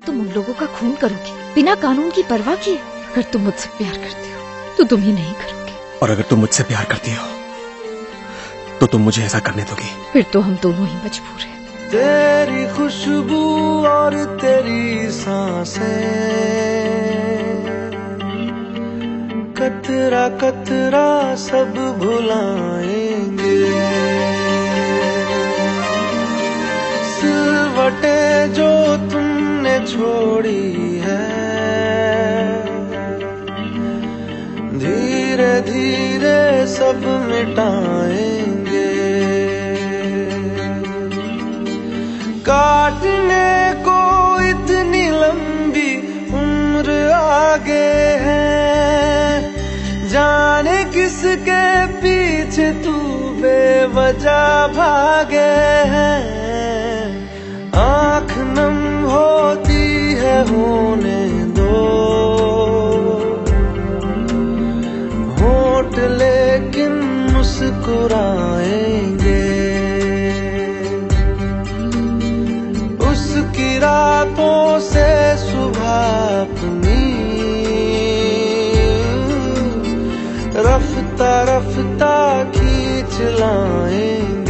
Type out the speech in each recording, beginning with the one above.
तुम उन लोगों का खून करोगे बिना कानून की परवाह किए। अगर तुम मुझसे प्यार करते हो तो तुम ही नहीं करोगे। और अगर तुम मुझसे प्यार करती हो तो तुम मुझे ऐसा करने दोगी। फिर तो हम दोनों ही मजबूर हैं। तेरी खुशबू और तेरी साँसें कतरा कतरा सब भुलाएँगे। छोड़ी है। धीरे धीरे सब मिटाएँगे। काटने को इतनी लंबी उम्र आगे है। जाने किसके पीछे तू बेवजह भागे मुस्कुराएँगे। उसकी रातों से सुबह अपनी रफ्ता रफ्ता खींच लाएँगे।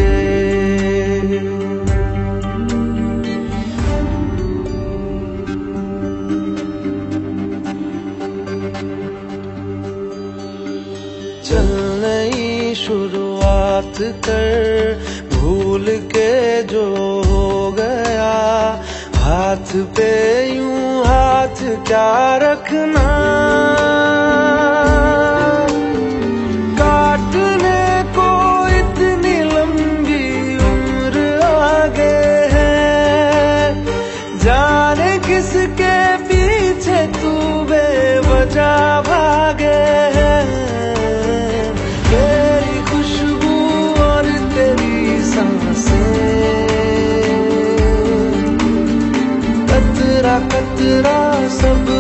शुरुआत कर भूल के जो हो गया। हाथ पे यूँ हाथ क्या रखना? साँसें कतरा कतरा सब